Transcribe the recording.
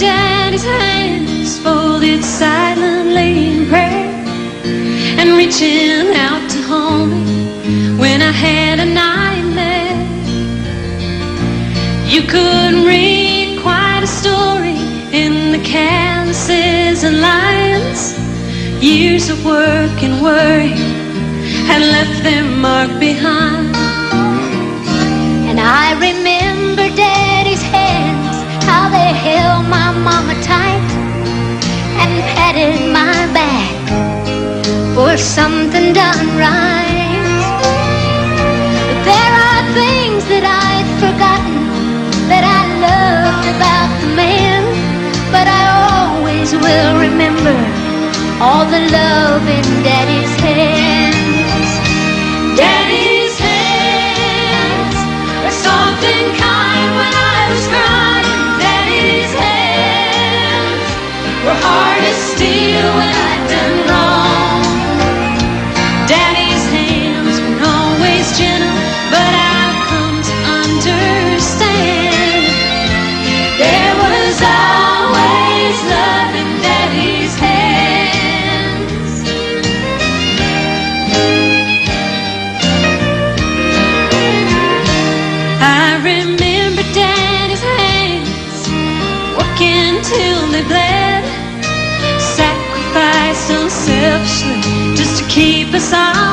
Daddy's hands, folded silently in prayer, and reaching out to hold me when I had a nightmare. You couldn't read quite a story in the calluses and lines. Years of work and worry had left their mark behind. something done right. There are things that I'd forgotten that I loved about the man, but I always will remember all the love. remember Daddy's hands working till they bled, sacrificing selfishly just to keep us on.